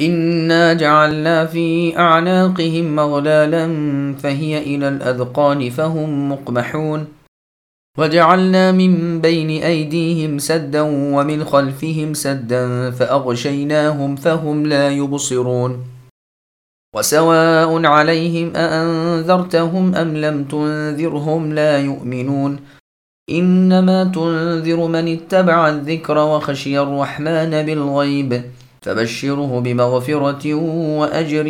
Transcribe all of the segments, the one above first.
إنا جعلنا في أعناقهم مغلالا فهي إلى الأذقان فهم مقمحون وجعلنا من بين أيديهم سدا ومن خلفهم سدا فأغشيناهم فهم لا يبصرون وسواء عليهم أأنذرتهم أم لم تنذرهم لا يؤمنون إنما تنذر من اتبع الذكر وخشي الرحمن بالغيب فبشره بمغفرة وأجر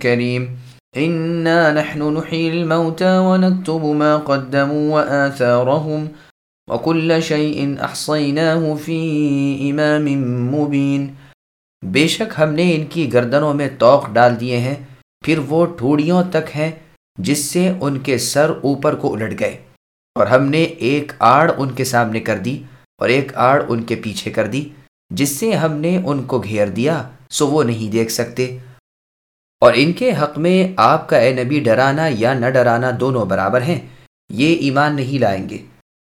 كريم. إنا نحن نحيي الموتى ونكتب ما قدموا وآثارهم وكل شيء أحصيناه في إمام مبين. بے شک ہم نے ان کی گردنوں میں توق ڈال دیے ہیں، پھر وہ ٹھوڑیوں تک ہیں جس سے ان کے سر اوپر کو الٹ گئے۔ اور ہم نے ایک آڑ ان کے سامنے کر دی اور ایک آڑ ان کے پیچھے کر دی۔ جس سے ہم نے ان کو گھیر دیا، سو وہ نہیں دیکھ سکتے۔ اور ان کے حق میں آپ کا اے نبی، ڈرانا یا نہ ڈرانا دونوں برابر ہیں، یہ ایمان نہیں لائیں گے۔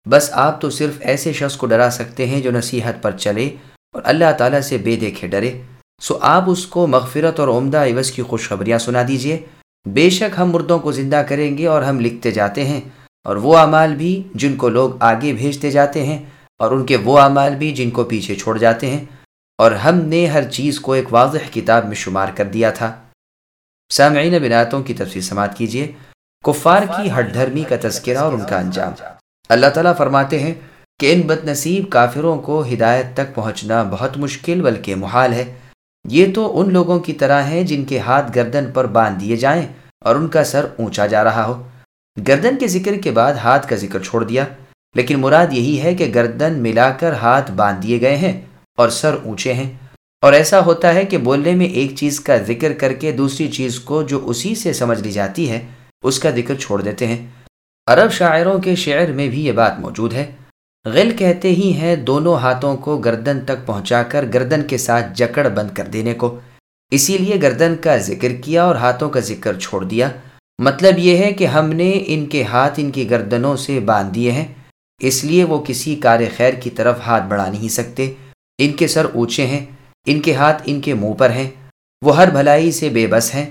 بس آپ تو صرف ایسے شخص کو ڈرا سکتے ہیں جو نصیحت پر چلے اور اللہ تعالیٰ سے بے دیکھے ڈرے۔ سو آپ اس کو مغفرت اور عمدہ عوض کی خوشخبریاں سنا دیجیے۔ بے شک ہم مردوں کو زندہ کریں گے اور ہم لکھتے جاتے ہیں، اور وہ اعمال بھی جن کو لوگ آگے بھیجتے جاتے ہیں اور ان کے وہ اعمال بھی جن کو پیچھے چھوڑ جاتے ہیں۔ اور ہم نے ہر چیز کو ایک واضح کتاب میں شمار کر دیا تھا۔ سامعین بناتوں کی تفصیل سماعت کیجیے۔ کفار کی ہٹ دھرمی کا تذکرہ اور ان کا انجام۔ اللہ تعالیٰ فرماتے ہیں کہ ان بد نصیب کافروں کو ہدایت تک پہنچنا بہت مشکل بلکہ محال ہے۔ یہ تو ان لوگوں کی طرح ہیں جن کے ہاتھ گردن پر باندھ دیے جائیں اور ان کا سر اونچا جا رہا ہو۔ گردن کے ذکر کے بعد ہاتھ کا ذکر چھوڑ دیا۔ لیکن مراد یہی ہے کہ گردن ملا کر ہاتھ باندھ دیے گئے ہیں اور سر اونچے ہیں۔ اور ایسا ہوتا ہے کہ بولنے میں ایک چیز کا ذکر کر کے دوسری چیز کو جو اسی سے سمجھ لی جاتی ہے، اس کا ذکر چھوڑ دیتے ہیں۔ عرب شاعروں کے شعر میں بھی یہ بات موجود ہے۔ غل کہتے ہی ہیں دونوں ہاتھوں کو گردن تک پہنچا کر گردن کے ساتھ جکڑ بند کر دینے کو۔ اسی لیے گردن کا ذکر کیا اور ہاتھوں کا ذکر چھوڑ دیا۔ مطلب یہ ہے کہ ہم نے ان کے ہاتھ ان کی گردنوں سے باندھ دیے ہیں۔ اس لیے وہ کسی کار خیر کی طرف ہاتھ بڑھا نہیں سکتے۔ ان کے سر اونچے ہیں، ان کے ہاتھ ان کے منہ پر ہیں۔ وہ ہر بھلائی سے بے بس ہیں۔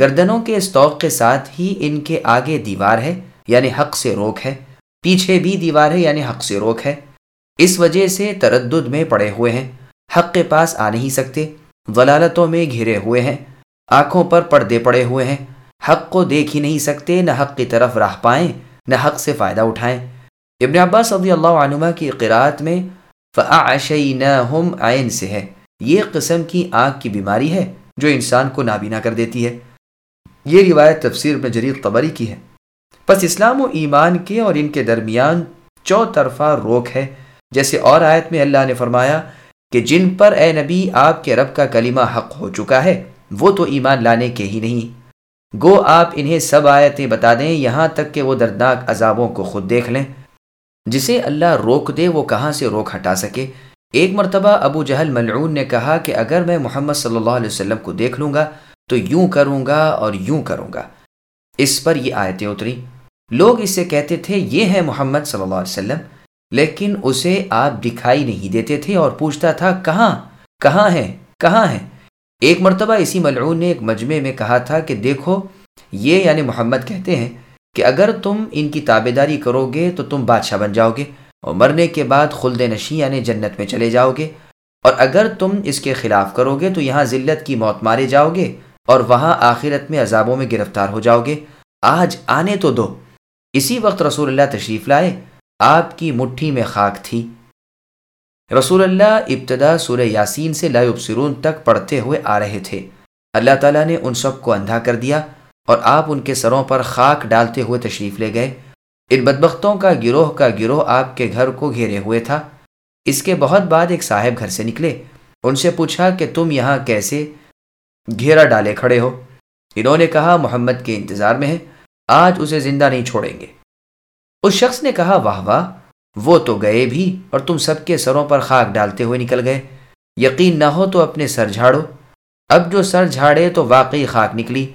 گردنوں کے استوق کے ساتھ ہی ان کے آگے دیوار ہے یعنی حق سے روک ہے۔ پیچھے بھی دیوار ہے یعنی حق سے روک ہے۔ اس وجہ سے تردد میں پڑے ہوئے ہیں۔ حق کے پاس آ نہیں سکتے۔ ولالتوں میں گھرے ہوئے ہیں۔ آنکھوں پر پردے پڑے ہوئے ہیں۔ حق کو دیکھ ہی نہیں سکتے، نہ حق کی طرف راہ پائیں، نہ حق سے فائدہ اٹھائیں۔ ابن عباس رضی اللہ عنہ کی قرآت میں فَأَعْشَيْنَاهُمْ عین سے ہے۔ یہ قسم کی آنکھ کی بیماری ہے جو انسان کو نابینا کر دیتی ہے۔ یہ روایت تفسیر میں جریر قبری کی ہے۔ پس اسلام و ایمان کے اور ان کے درمیان چو طرفہ روک ہے۔ جیسے اور آیت میں اللہ نے فرمایا کہ جن پر اے نبی آپ کے رب کا کلمہ حق ہو چکا ہے، وہ تو ایمان لانے کے ہی نہیں۔ گو آپ انہیں سب آیتیں بتا دیں، یہاں تک کہ وہ دردناک عذابوں کو خود دیکھ لیں۔ جسے اللہ روک دے، وہ کہاں سے روک ہٹا سکے؟ ایک مرتبہ ابو جہل ملعون نے کہا کہ اگر میں محمد صلی اللہ علیہ وسلم کو دیکھ لوں گا تو یوں کروں گا اور یوں کروں گا۔ اس پر یہ آیتیں اتری۔ لوگ اس سے کہتے تھے، یہ ہے محمد صلی اللہ علیہ وسلم۔ لیکن اسے آپ دکھائی نہیں دیتے تھے اور پوچھتا تھا، کہاں؟ کہاں ہے کہاں ہے ایک مرتبہ اسی ملعون نے ایک مجمع میں کہا تھا کہ دیکھو، یہ یعنی محمد کہتے ہیں کہ اگر تم ان کی تابے داری کرو گے تو تم بادشاہ بن جاؤ گے اور مرنے کے بعد خلد نشی یعنی جنت میں چلے جاؤ گے اور اگر تم اس کے خلاف کرو گے تو یہاں ذلت کی موت مارے جاؤ گے اور وہاں آخرت میں عذابوں میں گرفتار ہو جاؤ گے آج آنے تو دو۔ اسی وقت رسول اللہ تشریف لائے۔ آپ کی مٹھی میں خاک تھی۔ رسول اللہ ابتدا سورہ یاسین سے لا ابسرون تک پڑھتے ہوئے آ رہے تھے۔ اللہ تعالیٰ نے ان سب کو اندھا کر دیا۔ اور آپ ان کے سروں پر خاک ڈالتے ہوئے تشریف لے گئے۔ ان بدبختوں کا گروہ کا گروہ آپ کے گھر کو گھیرے ہوئے تھا۔ اس کے بہت بعد ایک صاحب گھر سے نکلے۔ ان سے پوچھا کہ تم یہاں کیسے گھیرا ڈالے کھڑے ہو؟ انہوں نے کہا، محمد کے انتظار میں ہے آج اسے زندہ نہیں چھوڑیں گے۔ اس شخص نے کہا، واہ واہ، وہ تو گئے بھی اور تم سب کے سروں پر خاک ڈالتے ہوئے نکل گئے۔ یقین نہ ہو تو اپنے سر جھاڑو۔ اب جو سر جھاڑے تو واقعی خاک نکلی۔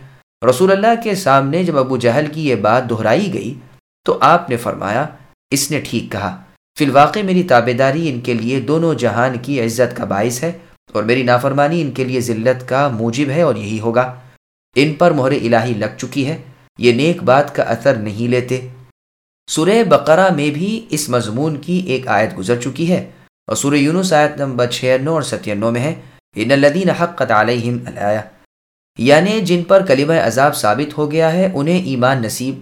رسول اللہ کے سامنے جب ابو جہل کی یہ بات دہرائی گئی تو آپ نے فرمایا، اس نے ٹھیک کہا۔ فی الواقع میری تابے داری ان کے لیے دونوں جہان کی عزت کا باعث ہے اور میری نافرمانی ان کے لیے ذلت کا موجب ہے اور یہی ہوگا۔ ان پر مہر الہی لگ چکی ہے۔ یہ نیک بات کا اثر نہیں لیتے۔ سورہ بقرہ میں بھی اس مضمون کی ایک آیت گزر چکی ہے اور سورہ یونس آیت نمبر چھیانو اور ستیانو میں ہے۔ ان الدین حقت علیہم علیہ یعنی جن پر کلمہ عذاب ثابت ہو گیا ہے، انہیں ایمان نصیب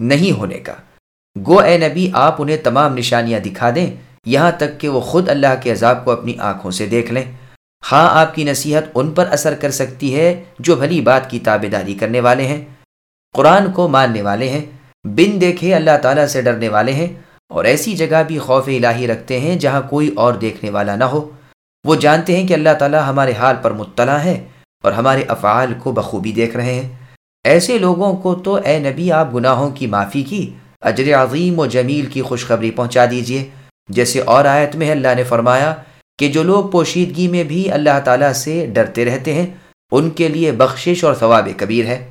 نہیں ہونے کا۔ گو اے نبی، آپ انہیں تمام نشانیاں دکھا دیں۔ یہاں تک کہ وہ خود اللہ کے عذاب کو اپنی آنکھوں سے دیکھ لیں۔ ہاں آپ کی نصیحت ان پر اثر کر سکتی ہے جو بھلی بات کی تابے داری کرنے والے ہیں۔ قرآن کو ماننے والے ہیں۔ بن دیکھے اللہ تعالیٰ سے ڈرنے والے ہیں۔ اور ایسی جگہ بھی خوف الہی رکھتے ہیں جہاں کوئی اور دیکھنے والا نہ ہو۔ وہ جانتے ہیں کہ اللہ تعالیٰ ہمارے حال پر مطلع ہے۔ اور ہمارے افعال کو بخوبی دیکھ رہے ہیں۔ ایسے لوگوں کو تو اے نبی آپ گناہوں کی معافی کی، اجر عظیم و جمیل کی خوشخبری پہنچا دیجیے۔ جیسے اور آیت میں اللہ نے فرمایا کہ جو لوگ پوشیدگی میں بھی اللہ تعالیٰ سے ڈرتے رہتے ہیں، ان کے لیے بخشش اور ثواب کبیر ہے۔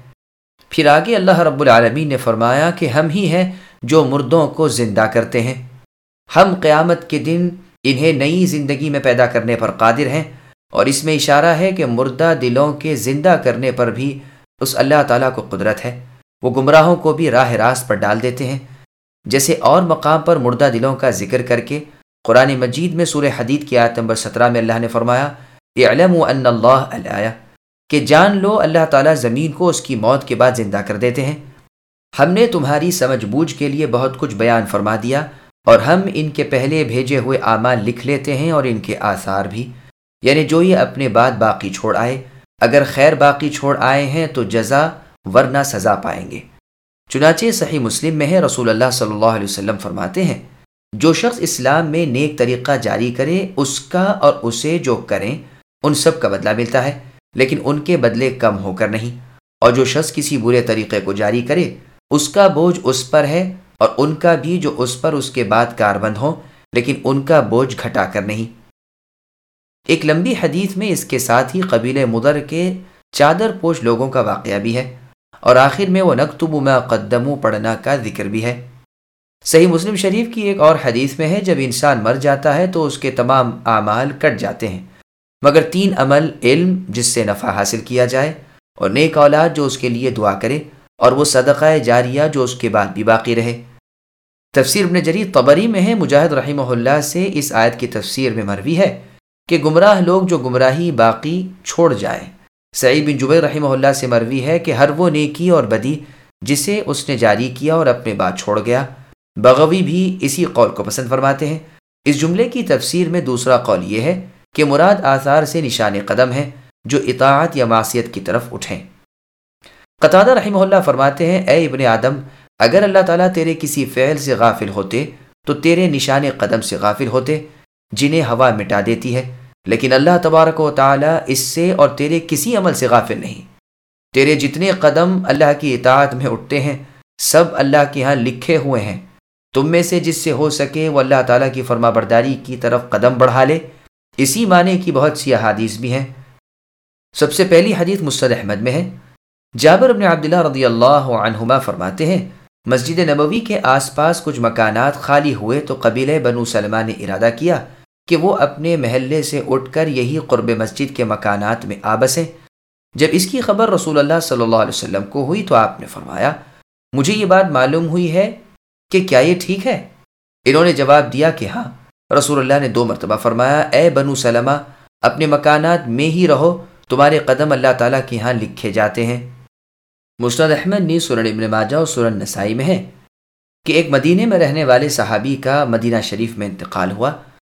پھر آگے اللہ رب العالمین نے فرمایا کہ ہم ہی ہیں جو مردوں کو زندہ کرتے ہیں۔ ہم قیامت کے دن انہیں نئی زندگی میں پیدا کرنے پر قادر ہیں۔ اور اس میں اشارہ ہے کہ مردہ دلوں کے زندہ کرنے پر بھی اس اللہ تعالیٰ کو قدرت ہے۔ وہ گمراہوں کو بھی راہ راست پر ڈال دیتے ہیں۔ جیسے اور مقام پر مردہ دلوں کا ذکر کر کے قرآن مجید میں سورہ حدید کی آیت نمبر سترہ میں اللہ نے فرمایا علم و ان اللہ علیہ کہ جان لو، اللہ تعالیٰ زمین کو اس کی موت کے بعد زندہ کر دیتے ہیں۔ ہم نے تمہاری سمجھ بوجھ کے لیے بہت کچھ بیان فرما دیا اور ہم ان کے پہلے بھیجے ہوئے اعمال لکھ لیتے ہیں اور ان کے آثار بھی۔ یعنی جو یہ اپنے بعد باقی چھوڑ آئے، اگر خیر باقی چھوڑ آئے ہیں تو جزا ورنہ سزا پائیں گے۔ چنانچہ صحیح مسلم میں ہے، رسول اللہ صلی اللہ علیہ وسلم فرماتے ہیں، جو شخص اسلام میں نیک طریقہ جاری کرے، اس کا اور اسے جو کریں، ان سب کا بدلہ ملتا ہے، لیکن ان کے بدلے کم ہو کر نہیں۔ اور جو شخص کسی برے طریقے کو جاری کرے، اس کا بوجھ اس پر ہے، اور ان کا بھی جو اس پر اس کے بعد کار بند ہوں، لیکن ان کا بوجھ گھٹا کر نہیں۔ ایک لمبی حدیث میں اس کے ساتھ ہی قبیل مدر کے چادر پوش لوگوں کا واقعہ بھی ہے اور آخر میں وہ نقتب میں قدم پڑھنا کا ذکر بھی ہے۔ صحیح مسلم شریف کی ایک اور حدیث میں ہے، جب انسان مر جاتا ہے تو اس کے تمام اعمال کٹ جاتے ہیں۔ مگر تین عمل علم جس سے نفع حاصل کیا جائے اور نیک اولاد جو اس کے لیے دعا کرے اور وہ صدقہ جاریہ جو اس کے بعد بھی باقی رہے۔ تفسیر ابن جری قبری میں ہے، مجاہد رحمہ اللہ سے اس آیت کی تفسیر میں مروی ہے۔ کہ گمراہ لوگ جو گمراہی باقی چھوڑ جائیں۔ سعید بن جبیر رحمہ اللہ سے مروی ہے کہ ہر وہ نیکی اور بدی جسے اس نے جاری کیا اور اپنے بات چھوڑ گیا۔ بغوی بھی اسی قول کو پسند فرماتے ہیں۔ اس جملے کی تفسیر میں دوسرا قول یہ ہے کہ مراد آثار سے نشان قدم ہے جو اطاعت یا معصیت کی طرف اٹھیں۔ قطادہ رحمہ اللہ فرماتے ہیں، اے ابن آدم، اگر اللہ تعالیٰ تیرے کسی فعل سے غافل ہوتے تو تیرے نشان قدم سے غافل ہوتے، جنہیں ہوا مٹا دیتی ہے۔ لیکن اللہ تبارک و تعالیٰ اس سے اور تیرے کسی عمل سے غافل نہیں۔ تیرے جتنے قدم اللہ کی اطاعت میں اٹھتے ہیں، سب اللہ کے ہاں لکھے ہوئے ہیں۔ تم میں سے جس سے ہو سکے وہ اللہ تعالیٰ کی فرما برداری کی طرف قدم بڑھا لے۔ اسی معنی کی بہت سی احادیث بھی ہیں۔ سب سے پہلی حدیث مستد احمد میں ہے۔ جابر ابن عبداللہ رضی اللہ عنہما فرماتے ہیں، مسجد نبوی کے آس پاس کچھ مکانات خالی ہوئے تو قبیلہ بنو سلمہ نے ارادہ کیا۔ کہ وہ اپنے محلے سے اٹھ کر یہی قرب مسجد کے مکانات میں آبسیں جب اس کی خبر رسول اللہ صلی اللہ علیہ وسلم کو ہوئی تو آپ نے فرمایا، مجھے یہ بات معلوم ہوئی ہے کہ کیا یہ ٹھیک ہے؟ انہوں نے جواب دیا کہ ہاں۔ رسول اللہ نے دو مرتبہ فرمایا، اے بنو سلمہ، اپنے مکانات میں ہی رہو، تمہارے قدم اللہ تعالیٰ کے ہاں لکھے جاتے ہیں۔ مستد احمد نے سورن ابن ماجہ اور سورن نسائی میں ہے کہ ایک مدینے میں رہنے والے صحابی کا مدینہ شریف میں انتقال ہوا۔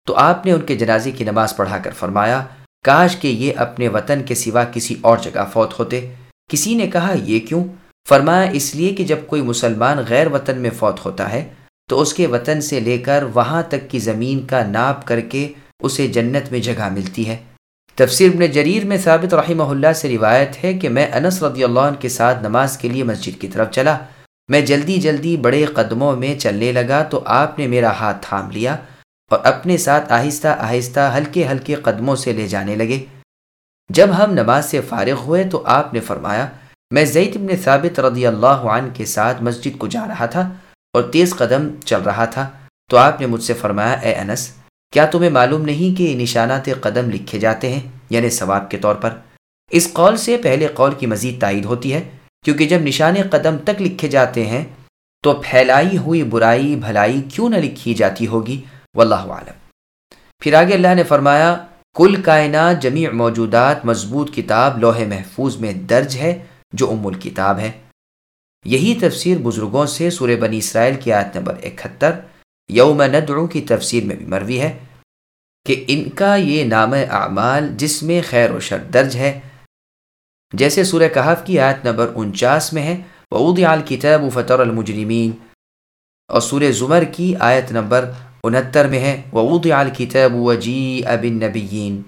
تو آپ نے ان کے جنازے کی نماز پڑھا کر فرمایا، کاش کہ یہ اپنے وطن کے سوا کسی اور جگہ فوت ہوتے۔ کسی نے کہا، یہ کیوں؟ فرمایا، اس لیے کہ جب کوئی مسلمان غیر وطن میں فوت ہوتا ہے، تو اس کے وطن سے لے کر وہاں تک کی زمین کا ناپ کر کے اسے جنت میں جگہ ملتی ہے۔ تفسیر ابن جریر میں ثابت رحمہ اللہ سے روایت ہے کہ میں انس رضی اللہ عنہ کے ساتھ نماز کے لیے مسجد کی طرف چلا۔ میں جلدی جلدی بڑے قدموں میں چلنے لگا تو آپ نے میرا ہاتھ تھام لیا۔ اور اپنے ساتھ آہستہ آہستہ ہلکے ہلکے قدموں سے لے جانے لگے۔ جب ہم نماز سے فارغ ہوئے تو آپ نے فرمایا، میں زید ابن ثابت رضی اللہ عنہ کے ساتھ مسجد کو جا رہا تھا اور تیز قدم چل رہا تھا۔ تو آپ نے مجھ سے فرمایا، اے انس، کیا تمہیں معلوم نہیں کہ نشانات قدم لکھے جاتے ہیں؟ یعنی ثواب کے طور پر۔ اس قول سے پہلے قول کی مزید تائید ہوتی ہے، کیونکہ جب نشان قدم تک لکھے جاتے ہیں، تو پھیلائی ہوئی برائی، بھلائی کیوں نہ لکھی جاتی ہوگی؟ واللہ عالم پھر آگے اللہ نے فرمایا، کل کائنات جمیع موجودات مضبوط کتاب لوح محفوظ میں درج ہے، جو ام الکتاب ہے۔ یہی تفسیر بزرگوں سے سورہ بنی اسرائیل کی آیت نمبر اکہتر، یوم ندعو کی تفسیر میں بھی مروی ہے کہ ان کا یہ نام اعمال جس میں خیر و شر درج ہے۔ جیسے سورہ کہف کی آیت نمبر انچاس میں ہے عال کتاب و فطر المجرمین اور سورہ زمر کی آیت نمبر انتر میں ہے ووضع الكتاب وجیء بِالنَّبِيِّينَ.